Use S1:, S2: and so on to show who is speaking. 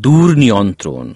S1: দূর নিয়ন্ত্রণ